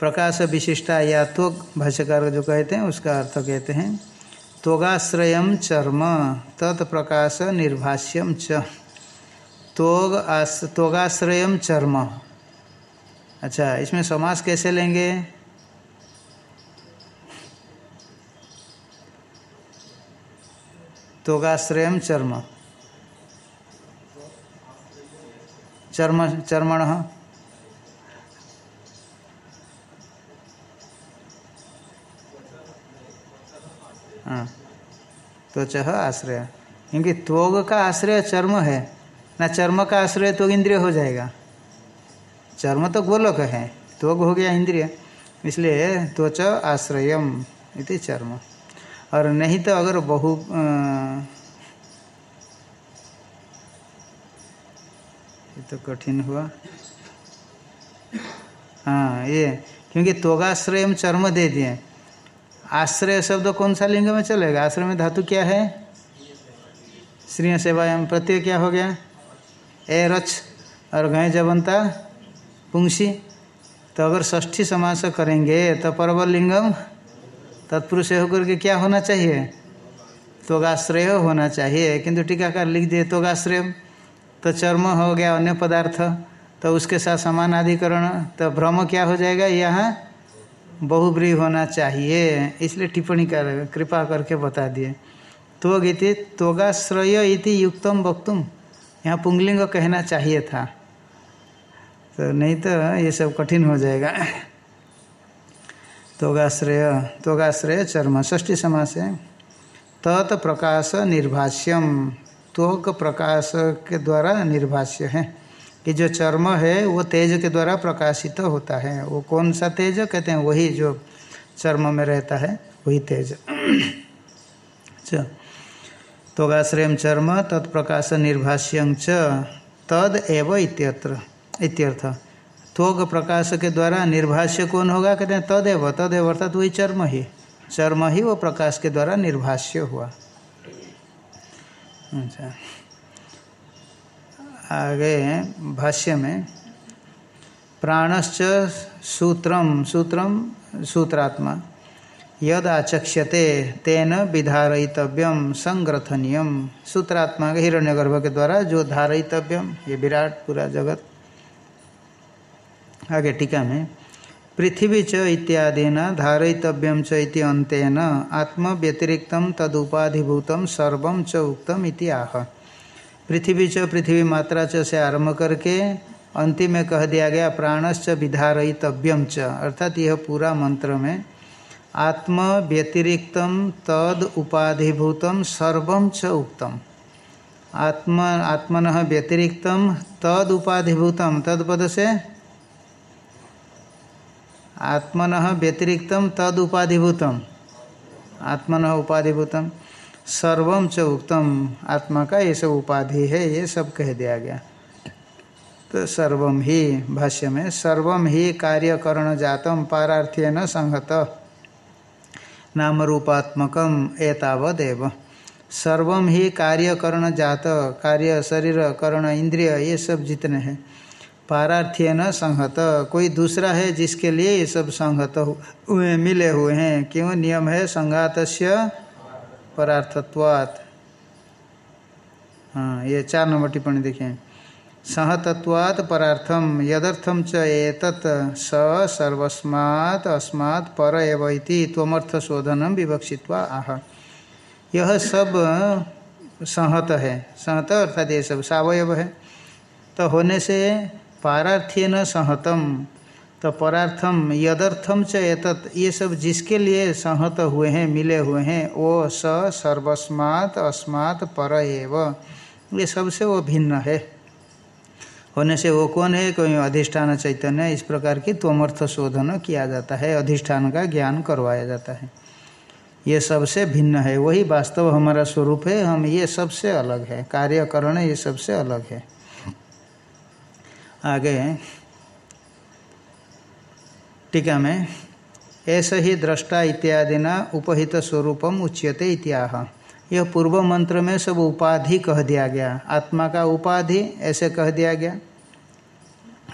प्रकाश विशिष्टा या तो भाष्यकार जो कहते हैं, उसका अर्थ कहते हैं त्वगाश्रय चर्म तत्प्रकाश निर्भाष्यम च। त्वग त्वगाश्रय चर्म। अच्छा इसमें समास कैसे लेंगे? तोगाश्रय चर्म। चर्म, चर्मण? हाँ। त्वच आश्रय। क्योंकि त्वग का आश्रय चर्म है। ना चर्म का आश्रय तो इंद्रिय हो जाएगा। चर्म तो गोलक है। त्वग हो गया इंद्रिय। इसलिए त्वच आश्रयम इति चर्म। और नहीं तो अगर बहु ये तो कठिन हुआ। हाँ ये, क्योंकि त्वगाश्रय चर्म दे दिए। आश्रय शब्द कौन सा लिंग में चलेगा? आश्रय में धातु क्या है? श्री सेवायाम प्रत्यय क्या हो गया? ए रच और गए जबंता पुंसी तो अगर ष्ठी समास करेंगे तो परवल लिंगम तत्पुरुष होकर के क्या होना चाहिए? तोगाश्रय होना चाहिए। किंतु टीकाकार लिख दिए तोगाश्रय तो चर्म हो गया अन्य पदार्थ तो उसके साथ समान अधिकरण तो भ्रम क्या हो जाएगा? यहाँ बहुब्री होना चाहिए। इसलिए टिप्पणी कर, कृपा करके बता दिए। तो गीति तोगाश्रय इति युक्तम वक्तुम। यहाँ पुंगलिंग कहना चाहिए था। तो नहीं तो ये सब कठिन हो जाएगा। तोगाश्रय तोगाश्रय चर्म ष्ठी समास है। तत् प्रकाश निर्भाष्यम। त्वक प्रकाश के द्वारा निर्भाष्य है। कि जो चर्म है, वो तेज के द्वारा प्रकाशित तो होता है। वो कौन सा तेज कहते हैं? वही जो चर्म में रहता है, वही तेज। तोगाश्रय चर्म तत्प्रकाश निर्भाष्यं तद एव इत्यत्र, इत्यर्थ। त्वग प्रकाश के द्वारा निर्भाष्य कौन होगा? कहते हैं तदेव तदेव अर्थात वही चर्म ही। चर्म ही वो प्रकाश के द्वारा निर्भाष्य हुआ। अच्छा। आगे भाष्य में। प्राणश्च सूत्रम सूत्रम, सूत्रात्मा। यद आचक्ष्यते, तेन विधारयितव्यम संग्रथनीयम सूत्रात्मा के हिरण्यगर्भ के द्वारा जो धारयितव्यम ये विराट पूरा जगत। आगे टीका में, पृथ्वी च इत्यादिना धारयितव्यम च इति अंतेन आत्म व्यतिरिक्त तदुपाधिभूत सर्व च उक्तम इति आह। पृथ्वी च, पृथ्वी मात्रा च से आरंभ करके अंतिम में कह दिया गया, प्राणश्च विधारयितव्यम च। अर्थात यह पूरा मंत्र में, आत्म व्यतिरिक्त तद उपाधिभूत सर्व च उक्तम। आत्म, आत्मन व्यतिरिक्त तद उपाधिभूत तद पद से? आत्मन व्यतिरिक्त तद उपाधिभूत आत्मन उपाधिभूत सर्व च उक्तम। आत्मा का ये सब उपाधि है, ये सब कह दिया गया। तो सर्व ही, भाष्य में, सर्व ही कार्यकरण जातम, पारार्थ्यन संहत। नाम रूपात्मकम एतावदेव। सर्व ही कार्यकरण जात, कार्य, शरीर, करण, इंद्रिय, ये सब जितने हैं पारार्थ्य न संहत। कोई दूसरा है जिसके लिए ये सब संहत हुए मिले हुए हैं? क्यों? नियम है संघात परार्थत्वात्। हाँ ये चार नंबर टिप्पणी देखें। सहतत्वात् परार्थम यदर्थम च एतत् स सर्वस्मात् अस्मात् पर एव इति त्वमर्थ शोधनम विवक्षित्वा आह। यह सब सहत है। सहत अर्थात ये सब सावयव है। तो होने से पारार्थ्य न सहतम। तो परार्थम, यदर्थम च एतत्, ये सब जिसके लिए सहत हुए हैं, मिले हुए हैं, वो स सर्वस्मात् अस्मात् पर एव। ये सबसे वो भिन्न है। होने से वो कौन है? कोई अधिष्ठान चैतन्य इस प्रकार की तोमर्थ शोधन किया जाता है। अधिष्ठान का ज्ञान करवाया जाता है। ये सबसे भिन्न है। वही वास्तव हमारा स्वरूप है। हम ये सबसे अलग है। कार्यकरण ये सबसे अलग है। आगे टीका में, ऐसा ही दृष्टा इत्यादि न उपहित स्वरूपम उच्यते इत्याह। यह पूर्व मंत्र में सब उपाधि कह दिया गया। आत्मा का उपाधि ऐसे कह दिया गया।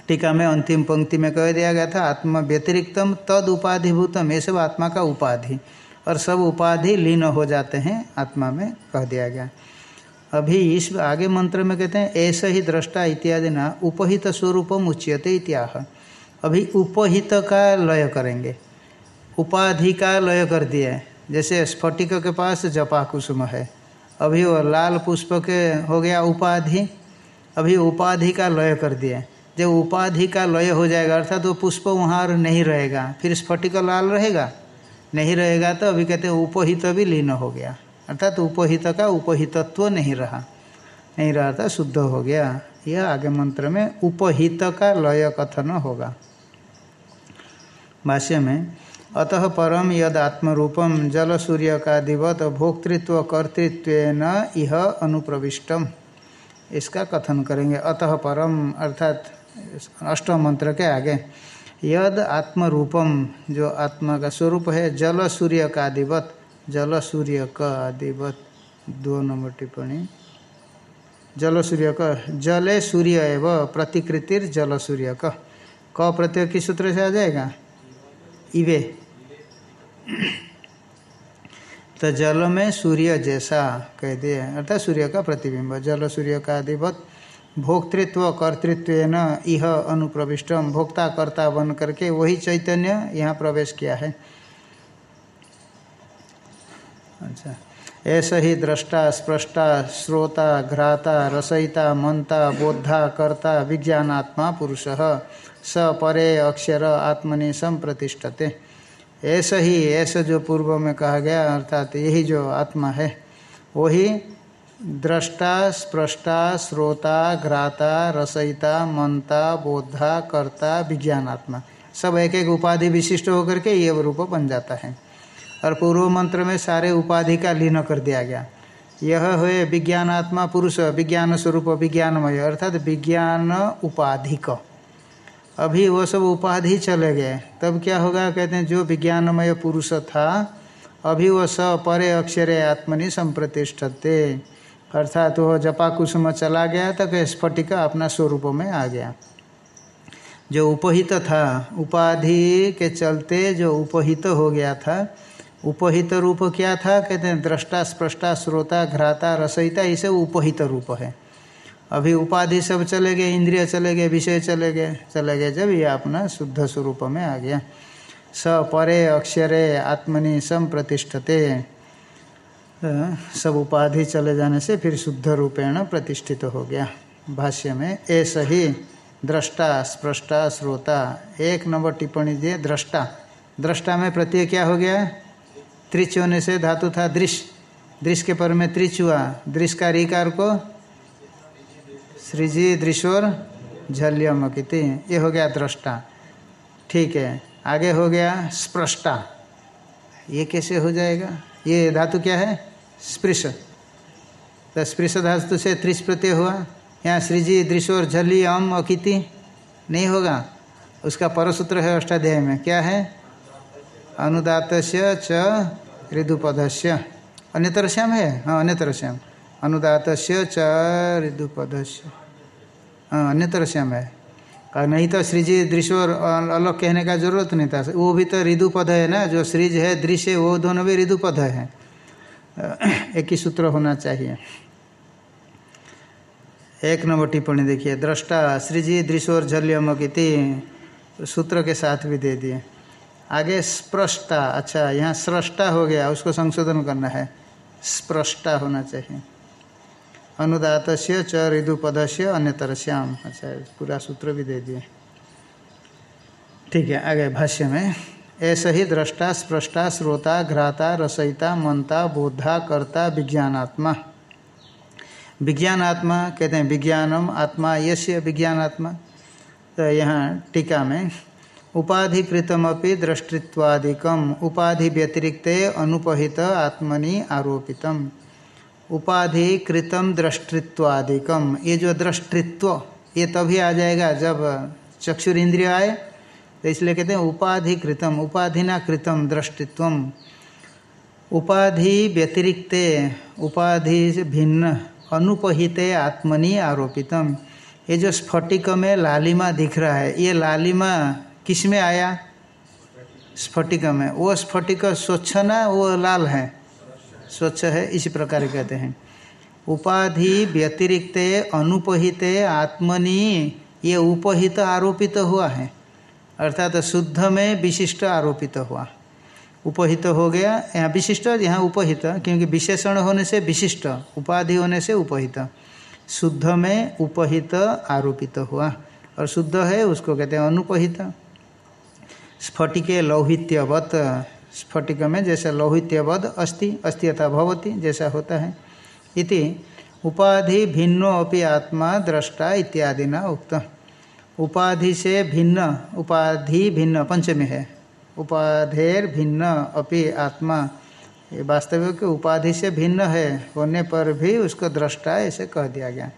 टीका में अंतिम पंक्ति में कह दिया गया था, आत्मा व्यतिरिक्तम तद उपाधिभूतम, ये सब आत्मा का उपाधि। और सब उपाधि लीन हो जाते हैं, आत्मा में कह दिया गया। अभी इस आगे मंत्र में कहते हैं, ऐसा ही दृष्टा इत्यादि ना उपहित स्वरूपम उच्यते इत्याह। अभी उपहित का लय करेंगे। उपाधि का लय कर दिए। जैसे स्फटिक के पास जपा कुसुम है। अभी वो लाल पुष्प के हो गया उपाधि। अभी उपाधि का लय कर दिए। जब उपाधि का लय हो जाएगा, अर्थात वो पुष्प वहाँ नहीं रहेगा, फिर स्फटिक लाल रहेगा। नहीं रहेगा तो अभी कहते हैं उपहित भी लीन हो गया। अर्थात उपहित का उपहितत्व नहीं रहा। नहीं रहा था, शुद्ध हो गया। यह आगे मंत्र में उपहित का लय कथन होगा। भाष्य में अतः परम यद आत्मरूपम जल सूर्य का दिवत भोक्तृत्व कर्तृत्व इह अनुप्रविष्टम। इसका कथन करेंगे। अतः परम अर्थात अष्टम मंत्र के आगे, यद आत्म रूपम जो आत्मा का स्वरूप है जल सूर्य का दिवत जल सूर्य का आदिवत दो नंबर टिप्पणी। जल सूर्य का जले सूर्य एवं प्रतिकृतिर जल सूर्य का क प्रत्यय किस सूत्र से आ जाएगा? इवे। तो जल में सूर्य जैसा कह दिए, अर्थात सूर्य का प्रतिबिंब। जल सूर्य का अधिपत भोक्तृत्व कर्तृत्व न यह अनुप्रविष्टम भोक्ता कर्ता बन करके वही चैतन्य यहाँ प्रवेश किया है। अच्छा। ऐसा ही दृष्टा स्प्रष्टा श्रोता घ्राता, रसयिता मनता बोधा कर्ता, विज्ञानात्मा, पुरुष। स परे अक्षर आत्मनि संप्रतिष्ठते। ऐसा ही, ऐसा जो पूर्व में कहा गया, अर्थात यही जो आत्मा है, वही दृष्टा स्प्रष्टा श्रोता घ्राता रसयिता मनता बोधा कर्ता, विज्ञानात्मा। सब एक एक उपाधि विशिष्ट होकर के ये रूप बन जाता है। और पूर्व मंत्र में सारे उपाधि का लीन कर दिया गया। यह है विज्ञानात्मा पुरुष, विज्ञान स्वरूप, विज्ञानमय, अर्थात विज्ञान उपाधिक। अभी वो सब उपाधि चले गए। तब क्या होगा? कहते हैं, जो विज्ञानमय पुरुष था, अभी वो स परे अक्षरे आत्मनि संप्रतिष्ठते। अर्थात वो जपा कुसुम चला गया तक स्फटिक अपना स्वरूप में आ गया। जो उपहित था, उपाधि के चलते जो उपहित हो गया था, उपहित रूप क्या था? कहते हैं दृष्टा स्प्रष्टा श्रोता, घ्राता, रसयिता इसे उपहित रूप है। अभी उपाधि सब चले गए, इंद्रिय चले गए, विषय चले गए चले गए, जब ये अपना शुद्ध स्वरूप में आ गया। स परे अक्षरे आत्मनि सम प्रतिष्ठते सब उपाधि चले जाने से फिर शुद्ध रूपेण प्रतिष्ठित हो गया। भाष्य में ऐसा ही दृष्टा स्प्रष्टा श्रोता एक नंबर टिप्पणी दिए दृष्टा दृष्टा में प्रत्यय क्या हो गया? त्रिच होने से धातु था दृश्य दृश्य के पर में त्रिच हुआ दृश्य का रिकार को सृजी दृश्वर झल्यमकिति ये हो गया दृष्टा ठीक है, आगे हो गया स्प्रष्टा ये कैसे हो जाएगा? ये धातु क्या है? स्पृश। तो स्पृश धातु से त्रिश प्रत्यय हुआ। यहाँ सृजी दृश्वर झली अम अकिति नहीं होगा। उसका परसूत्र है अष्टाध्याय में। क्या है? अनुदात च ऋदुपदस्य। अन्यतर श्याम है? हाँ अन्यतर श्याम अनुदात च ऋदुपदस्य। अन्यतर श्याम है। और नहीं तो श्रीजी दृश्य और अलग कहने का ज़रूरत नहीं था। वो भी तो ऋदु पद है ना? जो श्रीज है, दृश्य, वो दोनों भी ऋदु पद है। एक ही सूत्र होना चाहिए। एक नंबर टिप्पणी देखिए। दृष्टा, श्रीजी दृश्योर झल्यमकिति सूत्र के साथ भी दे दिए। आगे स्प्रष्टा अच्छा यहाँ स्रष्टा हो गया। उसको संशोधन करना है। स्प्रष्टा होना चाहिए। अनुदात च ऋदुपद से अन्यतर श्याम अच्छा पूरा सूत्र भी दे दिए। ठीक है, आगे भाष्य में। ऐसा ही दृष्टा स्प्रष्टा श्रोता घ्राता, रसयिता मनता बोधा, कर्ता, विज्ञानात्मा। विज्ञानात्मा कहते हैं विज्ञानम, आत्मा यश्य विज्ञानात्मा। तो यहाँ टीका में, उपाधिकृतमपि दृष्टित्वादिकम उपाधि व्यतिरिक्त अनुपहित आत्मनि आरोपितम। उपाधि कृतम दृष्टित्वादिकम ये जो दृष्टित्व ये तभी आ जाएगा जब चक्षुर इंद्रिय आए तो इसलिए कहते हैं उपाधि कृतम उपाधिना कृतम दृष्टित्व उपाधि व्यतिरिक्त उपाधि से भिन्न अनुपहित आत्मनि आरोपितम। ये जो स्फटिक में लालिमा दिख रहा है, ये लालिमा किसमें आया? स्फटिक में। वो स्फटिक स्वच्छ ना वो लाल है। स्वच्छ है, इसी प्रकार कहते हैं। उपाधि व्यतिरिक्त अनुपहित आत्मनि, ये उपहित आरोपित हुआ है। अर्थात शुद्ध में विशिष्ट आरोपित हुआ। उपहित हो गया, यहाँ विशिष्ट, यहाँ उपहित, क्योंकि विशेषण होने से विशिष्ट, उपाधि होने से उपहित। शुद्ध में उपहित आरोपित हुआ। और शुद्ध है, उसको कहते हैं अनुपहित। स्फटिके लौहित्यवत। स्फटिक में जैसे लौहित्यवद, अस्ति, अस्त्यता भवती, जैसा होता है। इति उपाधि भिन्नो अपि आत्मा, दृष्टा इत्यादि न उक्त। उपाधि से भिन्न, उपाधि भिन्न, पंचमी है। उपाधेर भिन्न अपि आत्मा। ये वास्तविक उपाधि से भिन्न है, होने पर भी उसको दृष्टा ऐसे कह दिया गया।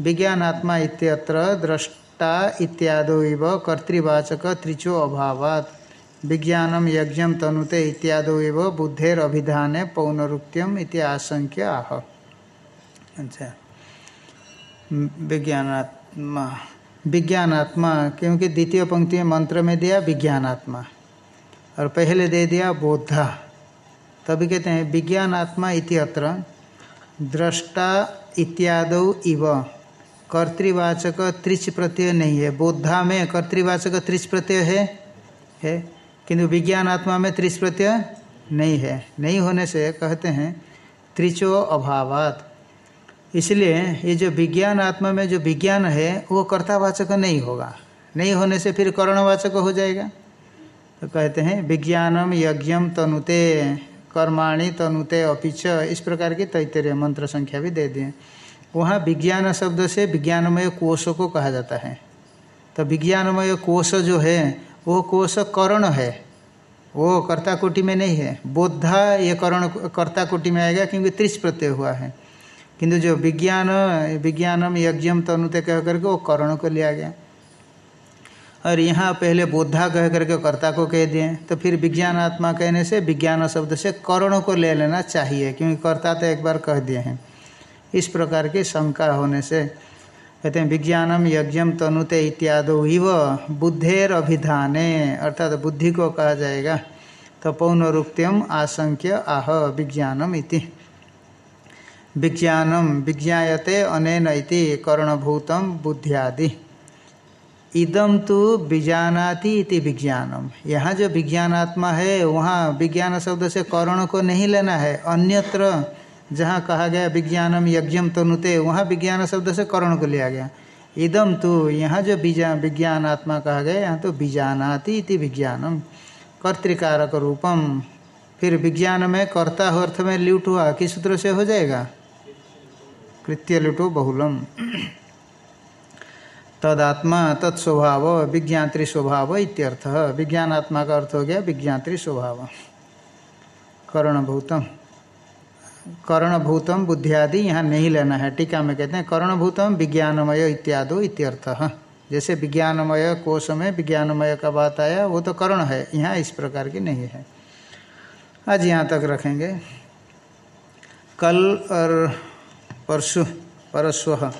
विज्ञानात्मा इत्यत्र दृष्टा इत्यादो कर्तृवाचक त्रिचो अभावात्। विज्ञानम यज्ञ, तनुते इत्यादो बुद्धेर अभिधाने पौनरुक्त्यम इति आशंक्य आह। अच्छा। विज्ञानात्मा विज्ञानात्मा, क्योंकि द्वितीय पंक्ति मंत्र में दिया, विज्ञानात्मा। और पहले दे दिया बोधा तभी कहते हैं, विज्ञानात्मा इति अत्र दृष्टा इत्याद इव। कर्तृवाचक त्रिच प्रत्यय नहीं है। बोधा में कर्तृवाचक त्रिच प्रत्यय है? है? किंतु विज्ञान आत्मा में त्रिच प्रत्यय नहीं है। नहीं होने से कहते हैं त्रिचो अभावात। इसलिए ये जो विज्ञान आत्मा में जो विज्ञान है, वो कर्तावाचक नहीं होगा। नहीं होने से फिर करणवाचक हो जाएगा। तो कहते हैं विज्ञानम यज्ञम तनुते, कर्माणि तनुते अपिच इस प्रकार की तैतरीय मंत्र संख्या भी दे दिए। वहाँ विज्ञान शब्द से विज्ञानमय कोश को कहा जाता है। तो विज्ञानमय कोश जो है वो कोश करण है। वो कर्ता कोटि में नहीं है। बोधा ये करण कर्ता कोटि में आएगा क्योंकि त्रिश प्रत्यय हुआ है। किंतु जो विज्ञान, विज्ञानम यज्ञम तनुते कह करके वो करण को लिया गया। और यहाँ पहले बोधा कह करके कर्ता को कह दिए। तो फिर विज्ञान आत्मा कहने से विज्ञान शब्द से करणों को ले लेना चाहिए, क्योंकि कर्ता तो एक बार कह दिए हैं। इस प्रकार की शंका होने से कहते हैं, विज्ञानम यज्ञम तनुते इत्यादो इव बुद्धेर अभिधाने अर्थात बुद्धि को कहा जाएगा तो पौनरुक्त्यम आशंक्य आह विज्ञानम इति। विज्ञानम विज्ञाते अनेन इति करणभूतम बुद्धियादि। इदम तो इति विज्ञानम। यहाँ जो विज्ञानात्मा है, वहाँ विज्ञान शब्द से कर्ण को नहीं लेना है, अन्यत्र जहाँ कहा गया विज्ञानम यज्ञम तनुते, वहाँ विज्ञान शब्द से करण को लिया गया। इदम तो यहाँ जो बीजा विज्ञान आत्मा कहा गया, यहाँ तो बीजानाति इति विज्ञानम, कर्तिकारक रूपम। फिर विज्ञान में कर्ता अर्थ में ल्यूट हुआ, किस सूत्र से हो जाएगा? कृत्य लुटो बहुलम। तदात्मा तत्स्वभाव, विज्ञात्री स्वभाव इत्यर्थ। विज्ञानात्मा का अर्थ हो गया विज्ञात्री स्वभाव। करणभूतम करणभूतम बुद्धियादि यहाँ नहीं लेना है। टीका में कहते हैं कर्णभूतम विज्ञानमय इत्यादि इत्यर्थ। जैसे विज्ञानमय कोश में विज्ञानमय का बात आया, वो तो कर्ण है, यहाँ इस प्रकार की नहीं है। आज यहाँ तक रखेंगे। कल और परशु परस्व,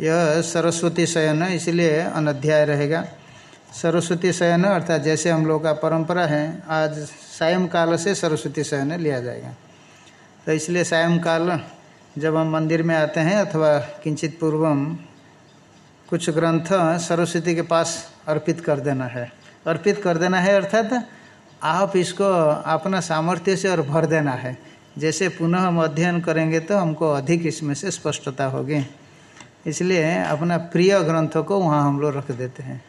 यह सरस्वती शयन है इसलिए अनध्याय रहेगा। सरस्वती शयन, अर्थात जैसे हम लोग का परंपरा है, आज सायंकाल से सरस्वती शयन लिया जाएगा। तो इसलिए सायंकाल जब हम मंदिर में आते हैं अथवा किंचित पूर्वम कुछ ग्रंथ सरस्वती के पास अर्पित कर देना है। अर्पित कर देना है अर्थात आप इसको अपना सामर्थ्य से और भर देना है। जैसे पुनः हम अध्ययन करेंगे तो हमको अधिक इसमें से स्पष्टता होगी। इसलिए अपना प्रिय ग्रंथों को वहाँ हम लोग रख देते हैं।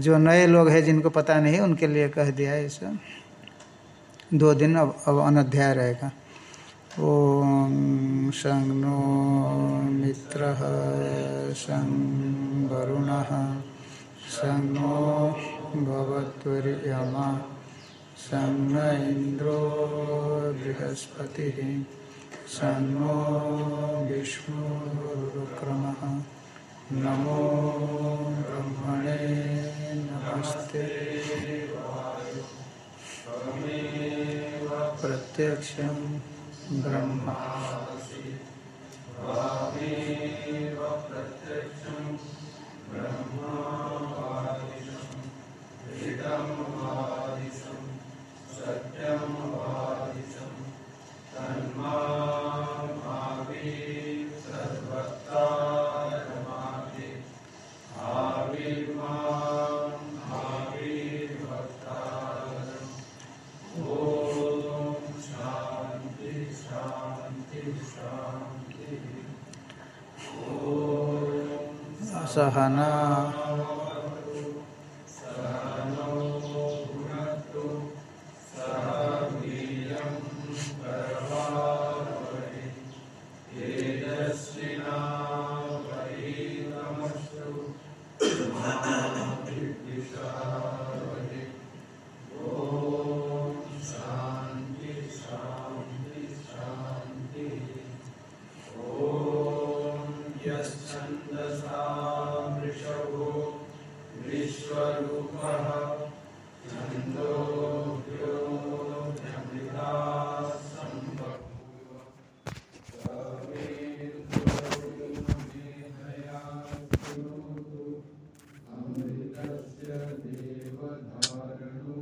जो नए लोग हैं जिनको पता नहीं उनके लिए कह दिया है सब दो दिन अब अब अनध्याय रहेगा। ओम संग नो मित्र संग वरुण। संग भगवत्मा सन्न इंद्रो बृहस्पति। सन्नो विष्णुक्रम नमो प्रत्यक्ष ब्रह्मासि Subhanahu